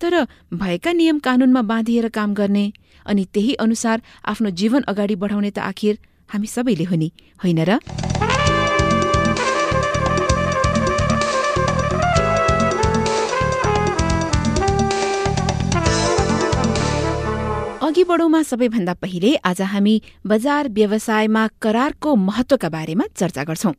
तर भएका नियम कानूनमा बाँधिएर काम गर्ने अनि त्यही अनुसार आफ्नो जीवन अगाडि बढाउने त आखिर हामी सबैले हो नि होइन र? अघि बढौँमा सबैभन्दा पहिले आज हामी बजार व्यवसायमा करारको महत्वका बारेमा चर्चा गर्छौं।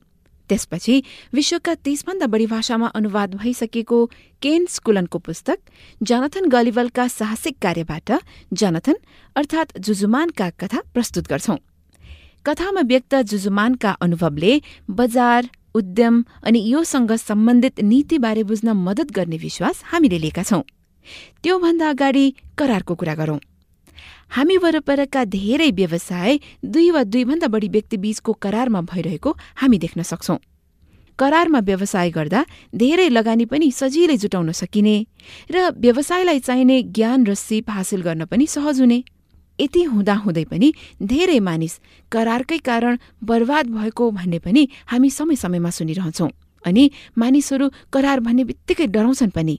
त्यसपछि विश्वका तीसभन्दा बढी भाषामा अनुवाद भइसकेको केन स्कुलनको पुस्तक जनथन गलिवलका साहसिक कार्यबाट जनथन अर्थात जुजुमानका कथा प्रस्तुत गर्छौं। कथामा व्यक्त जुजुमानका अनुभवले बजार उद्यम अनि योसँग सम्बन्धित नीतिबारे बुझ्न मद्दत गर्ने विश्वास हामीले लिएका छौं। त्योभन्दा अगाडि करारको कुरा गरौं। हामी वरपरका धेरै व्यवसाय दुई वा दुईभन्दा बढी व्यक्तिबीचको करारमा भइरहेको हामी देख्न सक्छौं। करारमा व्यवसाय गर्दा धेरै लगानी पनि सजिलै जुटाउन सकिने र व्यवसायलाई चाहिने ज्ञान र सिप हासिल गर्न पनि सहज हुने। यति हुँदाहुँदै पनि धेरै मानिस करारकै कारण बर्बाद भएको भन्ने पनि हामी समय समयमा सुनिरहन्छौं अनि मानिसहरू करार भन्ने बित्तिकै डराउँछन् पनि।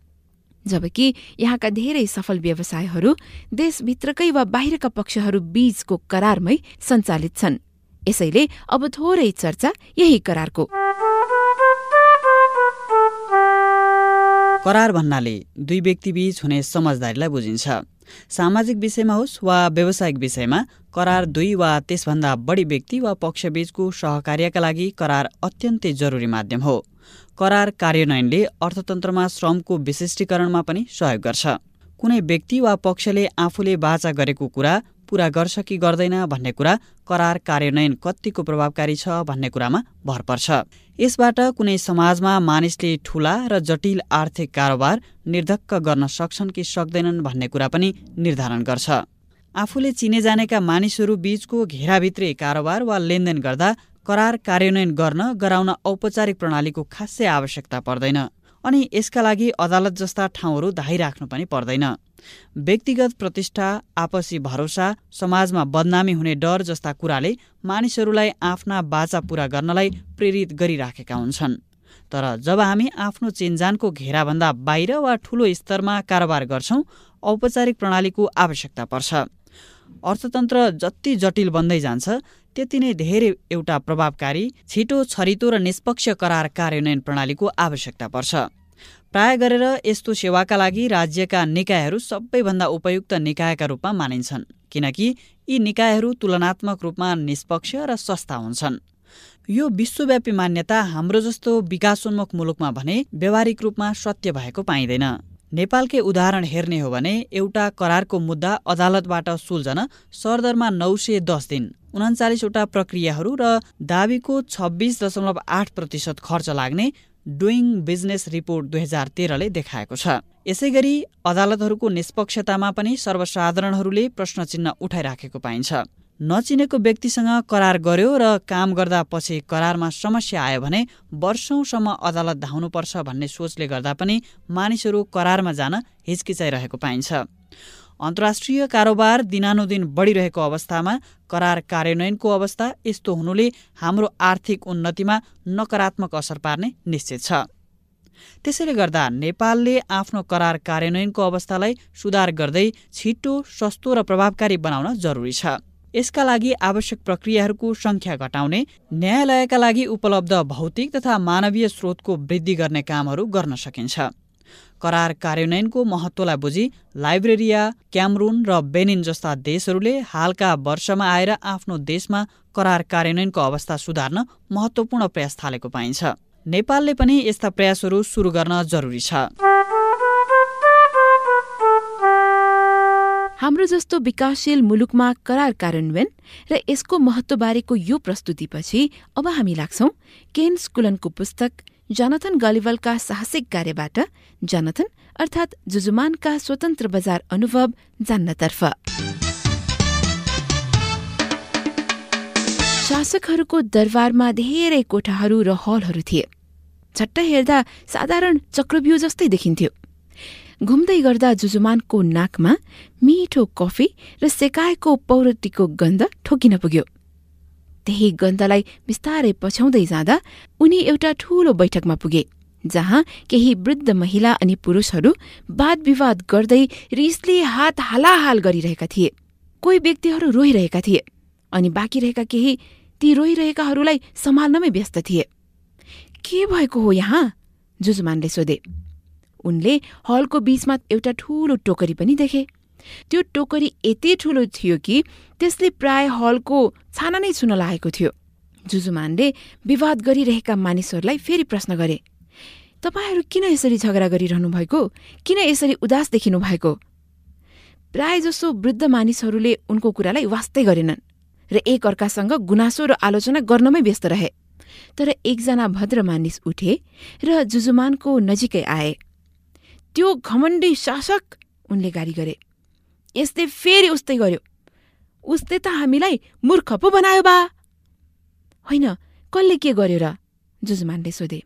जबकि यहाँका धेरै सफल व्यवसायहरू देशभित्रकै वा बाहिरका पक्षहरू बीचको करारमै सञ्चालित छन्। यसैले अब थोरै चर्चा यही करारको। करार भन्नाले दुई व्यक्तिबीच हुने समझदारीलाई बुझिन्छ। सामाजिक विषयमा होस् वा व्यावसायिक विषयमा करार दुई वा त्यसभन्दा बढी व्यक्ति वा पक्षबीचको सहकार्यका लागि करार अत्यन्तै जरुरी माध्यम हो। करार कार्यान्वयनले अर्थतन्त्रमा श्रमको विशिष्टीकरणमा पनि सहयोग गर्छ। कुनै व्यक्ति वा पक्षले आफूले बाचा गरेको कुरा पूरा गर्छ कि गर्दैन भन्ने कुरा करार कार्यान्वयन कतिको प्रभावकारी छ भन्ने कुरामा भर पर्छ। यसबाट कुनै समाजमा मानिसले ठूला र जटिल आर्थिक कारोबार निर्धक्क गर्न सक्छन् कि सक्दैनन् भन्ने कुरा पनि निर्धारण गर्छ। आफूले चिने जानेका मानिसहरू बीचको घेराभित्रै कारोबार वा लेनदेन गर्दा करार कार्यान्वयन गर्न गराउन औपचारिक प्रणालीको खासै आवश्यकता पर्दैन। अनि यसका लागि अदालत जस्ता ठाउँहरू धाइराख्नु पनि पर्दैन। व्यक्तिगत प्रतिष्ठा आपसी भरोसा समाजमा बदनामी हुने डर जस्ता कुराले मानिसहरूलाई आफ्ना बाचा पूरा गर्नलाई प्रेरित गरिराखेका हुन्छन्। तर जब हामी आफ्नो चिन्जानको घेराभन्दा बाहिर वा ठूलो स्तरमा कारोबार गर्छौं औपचारिक प्रणालीको आवश्यकता पर्छ। अर्थतन्त्र जति जटिल बन्दै जान्छ त्यति नै धेरै एउटा प्रभावकारी छिटो छरितो र निष्पक्ष करार कार्यान्वयन प्रणालीको आवश्यकता पर्छ। प्राय गरेर यस्तो सेवाका लागि राज्यका निकायहरू सबैभन्दा उपयुक्त निकायका रूपमा मानिन्छन् किनकि यी निकायहरू तुलनात्मक रूपमा निष्पक्ष र सस्ता हुन्छन्। यो विश्वव्यापी मान्यता हाम्रो जस्तो विकासोन्मुख मुलुकमा भने व्यावहारिक रूपमा सत्य भएको पाइँदैन। नेपालकै उदाहरण हेर्ने हो भने एउटा करारको मुद्दा अदालतबाट सुल्झन सरदरमा नौ सय दस दिन उन्चालिसवटा प्रक्रियाहरू र दावीको छब्बिस दशमलव आठ प्रतिशत खर्च लाग्ने डुइङ बिजनेस रिपोर्ट दुई हजार तेह्रले देखाएको छ। यसै गरी अदालतहरूको निष्पक्षतामा पनि सर्वसाधारणहरूले प्रश्न चिन्ह उठाइराखेको पाइन्छ। नचिनेको व्यक्तिसँग करार गर्यो र काम गर्दा पछि करारमा समस्या आयो भने वर्षौंसम्म अदालत धाउनुपर्छ भन्ने सोचले गर्दा पनि मानिसहरू करारमा जान हिचकिचाइरहेको पाइन्छ। अन्तर्राष्ट्रिय कारोबार दिनानुदिन बढिरहेको अवस्थामा करार कार्यान्वयनको अवस्था यस्तो हुनुले हाम्रो आर्थिक उन्नतिमा नकारात्मक असर पार्ने निश्चित छ। त्यसैले गर्दा नेपालले आफ्नो करार कार्यान्वयनको अवस्थालाई सुधार गर्दै छिटो सस्तो र प्रभावकारी बनाउन जरुरी छ। यसका लागि आवश्यक प्रक्रियाहरूको संख्या घटाउने न्यायालयका लागि उपलब्ध भौतिक तथा मानवीय स्रोतको वृद्धि गर्ने कामहरू गर्न सकिन्छ। करार कार्यान्वयनको महत्वलाई बुझी लाइब्रेरिया क्यामरुन र बेनिन जस्ता देशहरूले हालका वर्षमा आएर आफ्नो देशमा करार कार्यान्वयनको अवस्था सुधार्न महत्वपूर्ण प्रयास थालेको पाइन्छ। नेपालले पनि यस्ता प्रयासहरू सुरु गर्न जरुरी छ। हाम्रो जस्तो विकासशील मुलुकमा करार कार्यान्वयन र यसको महत्वबारेको यो प्रस्तुतिपछि अब हामी लाग्छौ केन स्कुलनको पुस्तक जानाथन गलिवलका साहसिक कार्यबाट जानाथन अर्थात जुजुमानका स्वतन्त्र बजार अनुभव जान्नतर्फ। शासकहरूको दरबारमा धेरै कोठाहरू र हलहरू थिए। छट्ट हेर्दा साधारण चक्रव्यू जस्तै देखिन्थ्यो। घुम्दै गर्दा जुजुमानको नाकमा मिठो कफी र सेकाएको पौरटीको गन्ध ठोकिन पुग्यो। त्यही गन्धलाई बिस्तारै पछ्याउँदै जाँदा उनी एउटा ठूलो बैठकमा पुगे जहाँ केही वृद्ध महिला अनि पुरूषहरू वाद विवाद गर्दै रिसले हात हालाहाल गरिरहेका थिए। कोही व्यक्तिहरू रोइरहेका थिए अनि बाँकी रहेका केही ती रोइरहेकाहरूलाई सम्हाल्नमै व्यस्त थिए। के भएको हो यहाँ? जुजुमानले सोधे। उनले हलको बीचमा एउटा ठूलो टोकरी पनि देखे। त्यो टोकरी यति ठूलो थियो कि त्यसले प्राय हलको छाना नै छुन लागेको थियो। जुजुमानले विवाद गरिरहेका मानिसहरूलाई फेरि प्रश्न गरे तपाईँहरू किन यसरी झगडा गरिरहनु भएको? किन यसरी उदास देखिनु भएको? प्रायजसो वृद्ध मानिसहरूले उनको कुरालाई वास्तै गरेनन् र एक अर्कासँग गुनासो र आलोचना गर्नमै व्यस्त रहे। तर एकजना भद्र मानिस उठे र जुजुमानको नजिकै आए। त्यो घमण्डी शासक उनले गाली गरे। यसले फेरि उस्तै गर्यो। उसले त हामीलाई मूर्ख पो बनायो बा। होइन कसले के गर्यो र जुजुमानले सोधे।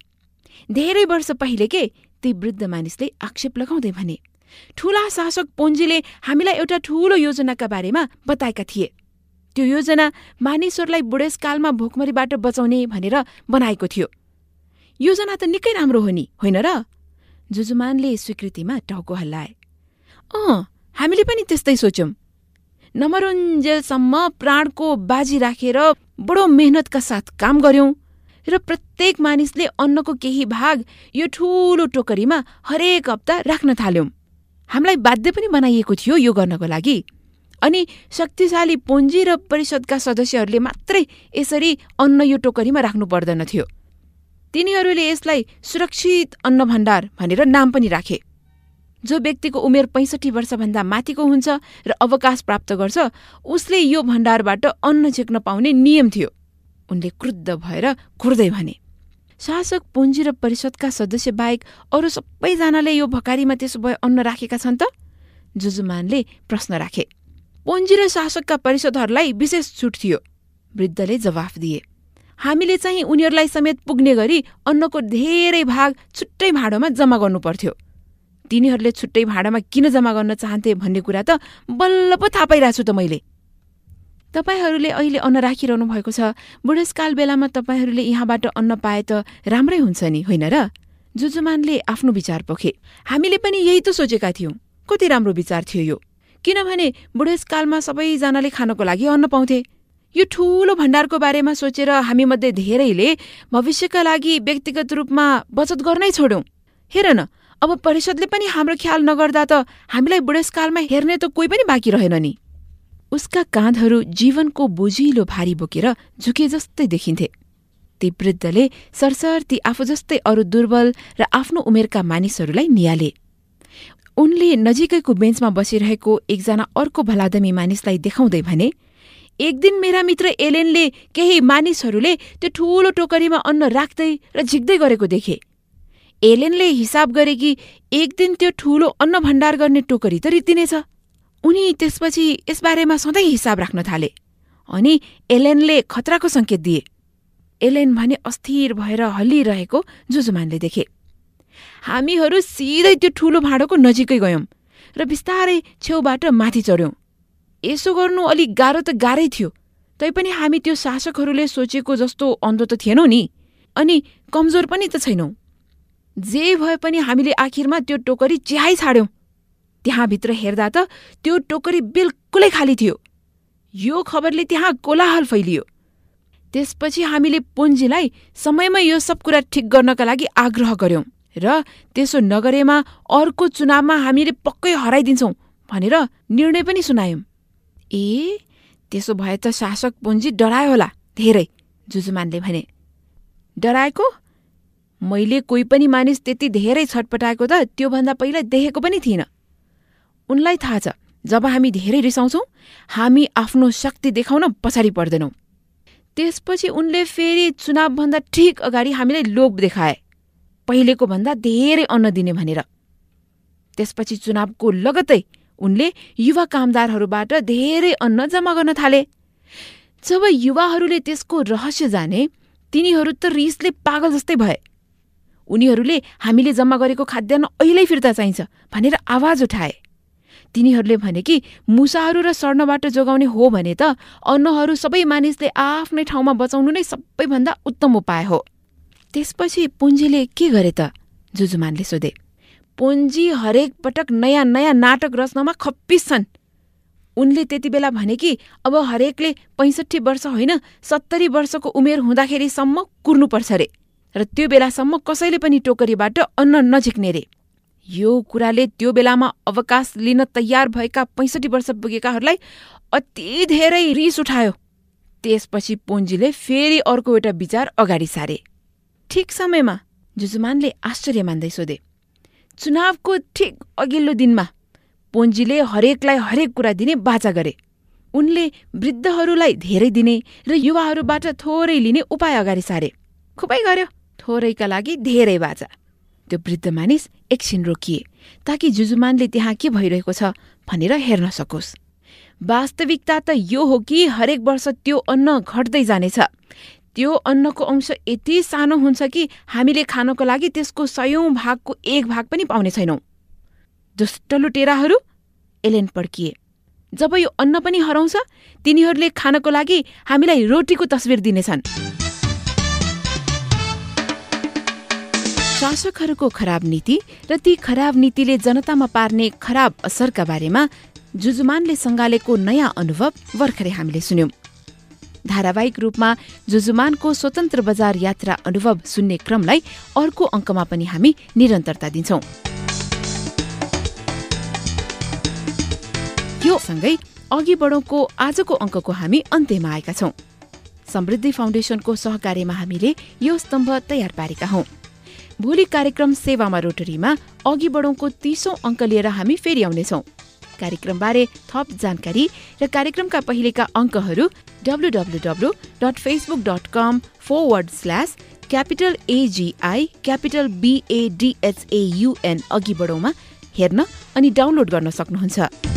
धेरै वर्ष पहिले के? ती वृद्ध मानिसले आक्षेप लगाउँदै भने ठूला शासक पोन्जीले हामीलाई एउटा ठूलो योजनाका बारेमा बताएका थिए। त्यो योजना मानिसहरूलाई बुढेसकालमा भोकमरीबाट बचाउने भनेर बनाएको थियो। योजना त निकै राम्रो हो नि होइन र? जुजुमानले स्वीकृतिमा टाउको हल्लाए। अँ हामीले पनि त्यस्तै सोच्यौं। नमरुन्जेलसम्म प्राणको बाजी राखेर बडो मेहनतका साथ काम गर्यौं र प्रत्येक मानिसले अन्नको केही भाग यो ठूलो टोकरीमा हरेक हप्ता राख्न थाल्यौं। हामीलाई बाध्य पनि बनाइएको थियो यो गर्नको लागि। अनि शक्तिशाली पुँजी र परिषदका सदस्यहरूले मात्रै यसरी अन्न यो टोकरीमा राख्नु पर्दनथ्यो तिनीहरूले यसलाई सुरक्षित अन्न भण्डार भनेर नाम पनि राखे। जो व्यक्तिको उमेर पैँसठी वर्षभन्दा माथिको हुन्छ र अवकाश प्राप्त गर्छ उसले यो भण्डारबाट अन्न छेक्न पाउने नियम थियो। उनले क्रुद्ध भएर घुर्दै भने शासक पुँजी र परिषदका सदस्य बाहेक अरू सबैजनाले यो भकारीमा त्यसो भए अन्न राखेका छन् त? जुजुमानले प्रश्न राखे। पुँजी र शासकका परिषदहरूलाई विशेष छुट थियो। वृद्धले जवाफ दिए। हामीले चाहिँ उनीहरूलाई समेत पुग्ने गरी अन्नको धेरै भाग छुट्टै भाँडोमा जम्मा गर्नुपर्थ्यो तिनीहरूले छुट्टै भाँडामा किन जम्मा गर्न चाहन्थे भन्ने कुरा त बल्ल पो थाहा पाइरहेको छु त मैले। तपाईँहरूले अहिले अन्न राखिरहनु भएको छ। बुढेसकाल बेलामा तपाईँहरूले यहाँबाट अन्न पाए त राम्रै हुन्छ नि होइन र? जुजुमानले आफ्नो विचार पोखे। हामीले पनि यही त सोचेका थियौं। कति राम्रो विचार थियो यो। किनभने बुढेसकालमा सबैजनाले खानको लागि अन्न पाउँथे। यो ठूलो भण्डारको बारेमा सोचेर हामीमध्ये धेरैले भविष्यका लागि व्यक्तिगत रूपमा बचत गर्नै छोड्यौं हेर न अब परिषदले पनि हाम्रो ख्याल नगर्दा त हामीलाई बुढेसकालमा हेर्ने त कोही पनि बाँकी रहेन नि। उसका काँधहरू जीवनको बोझिलो भारी बोकेर झुके जस्तै देखिन्थे। ती वृद्धले सरसर्ती आफू जस्तै अरू दुर्बल र आफ्नो उमेरका मानिसहरूलाई निहाले उनले नजिकैको बेन्चमा बसिरहेको एकजना अर्को भलादमी मानिसलाई देखाउँदै भने एक दिन मेरा मित्र एलेनले केही मानिसहरूले त्यो ठूलो टोकरीमा अन्न राख्दै र झिक्दै गरेको देखे। एलेनले हिसाब गरे कि एक दिन त्यो ठूलो अन्न भण्डार गर्ने टोकरी त रित्तिनेछ उनी त्यसपछि यसबारेमा सधैँ हिसाब राख्न थाले। अनि एलेनले खतराको सङ्केत दिए। एलेन भने अस्थिर भएर हल्लिरहेको जुजुमानले देखे। हामीहरू सिधै त्यो ठूलो भाँडोको नजिकै गयौं र बिस्तारै छेउबाट माथि चढ्यौं। यसो गर्नु अलिक गाह्रो त गाह्रै थियो। तैपनि हामी त्यो शासकहरूले सोचेको जस्तो अन्धो त थिएनौँ नि। अनि कमजोर पनि त छैनौँ। जे भए पनि हामीले आखिरमा त्यो टोकरी च्याइ छाड्यौं। त्यहाँभित्र हेर्दा त त्यो टोकरी बिल्कुलै खाली थियो। यो खबरले त्यहाँ कोलाहल फैलियो। त्यसपछि हामीले पुन्जीलाई समयमै यो सब कुरा ठिक गर्नका लागि आग्रह गर्यौं र त्यसो नगरेमा अर्को चुनावमा हामीले पक्कै हराइदिन्छौं भनेर निर्णय पनि सुनायौं। ए त्यसो भए त शासक पुन्जी डरायो होला धेरै जुजुमानले भने। डराएको? मैले कोही पनि मानिस त्यति धेरै छटपटाएको त त्योभन्दा पहिला देखेको पनि थिइनँ। उनलाई थाहा छ जब हामी धेरै रिसाउँछौँ हामी आफ्नो शक्ति देखाउन पछाडि पर्दैनौँ। त्यसपछि उनले फेरि चुनावभन्दा ठिक अगाडि हामीलाई लोभ देखाए। पहिलेको भन्दा धेरै अन्न दिने भनेर। त्यसपछि चुनावको लगतै उनले युवा कामदारहरूबाट धेरै अन्न जम्मा गर्न थाले। जब युवाहरूले त्यसको रहस्य जाने तिनीहरू त रिसले पागल जस्तै भए। उनीहरूले हामीले जम्मा गरेको खाद्यान्न अहिले फिर्ता चाहिन्छ भनेर आवाज उठाए। तिनीहरूले भने कि मुसाहरू र सर्नबाट जोगाउने हो भने त अन्नहरू सबै मानिसले आफ्नै ठाउँमा बचाउनु नै सबैभन्दा उत्तम उपाय हो। त्यसपछि पुन्जीले के गरे त? जुजुमानले सोधे। पुन्जी हरेक पटक नयाँ नयाँ नाटक रच्नमा खप्पिस छन्। उनले त्यति बेला भने कि अब हरेकले पैँसठी वर्ष होइन सत्तरी वर्षको उमेर हुँदाखेरिसम्म कुर्नुपर्छ रे। र त्यो बेलासम्म कसैले पनि टोकरीबाट अन्न नझिक्ने रे। यो कुराले त्यो बेलामा अवकाश लिन तयार भएका पैँसठी वर्ष पुगेकाहरूलाई अति धेरै रिस उठायो। त्यसपछि पुन्जीले फेरि अर्को एउटा विचार अगाडि सारे। ठिक समयमा जुजुमानले आश्चर्य मान्दै सोधे। चुनावको ठिक अघिल्लो दिनमा पुन्जीले हरेकलाई हरेक कुरा दिने बाचा गरे। उनले वृद्धहरूलाई धेरै दिने र युवाहरूबाट थोरै लिने उपाय अगाडि सारे। खुबै गर्यो थोरैका लागि धेरै बाजा त्यो वृद्ध मानिस एकछिन रोकिए ताकि जुजुमानले त्यहाँ के भइरहेको छ भनेर हेर्न सकोस्। वास्तविकता त यो हो कि हरेक वर्ष त्यो अन्न घट्दै जानेछ। त्यो अन्नको अंश यति सानो हुन्छ कि हामीले खानको लागि त्यसको सयौं भागको एक भाग पनि पाउने छैनौं। दुष्ट लुटेराहरू एलेन पड्किए। जब यो अन्न पनि हराउँछ तिनीहरूले खानको लागि हामीलाई रोटीको तस्विर दिनेछन्। शासकहरूको खराब नीति र ती खराब नीतिले जनतामा पार्ने खराब असरका बारेमा जुजुमानले सङ्गालेको नयाँ अनुभव भर्खरै हामीले सुन्यौं। धारावाहिक रूपमा जुजुमानको स्वतन्त्र बजार यात्रा अनुभव सुन्ने क्रमलाई अर्को अङ्कमा पनि हामी निरन्तरता दिन्छौं। यो सँगै अघि बढौँको आजको अङ्कको हामी अन्त्यमा आएका छौं। समृद्धि फाउन्डेसनको सहकार्यमा हामीले यो स्तम्भ तयार पारेका हौं। भोलि कार्यक्रम सेवामा रोटरीमा अघि बढौँको तीसौं अङ्क लिएर हामी फेरि आउनेछौँ। कार्यक्रमबारे थप जानकारी र कार्यक्रमका पहिलेका अङ्कहरू W dot Facebook dot com forward slash capital AGI capital BADHAUN अघि बढौँमा हेर्न अनि डाउनलोड गर्न सक्नुहुन्छ।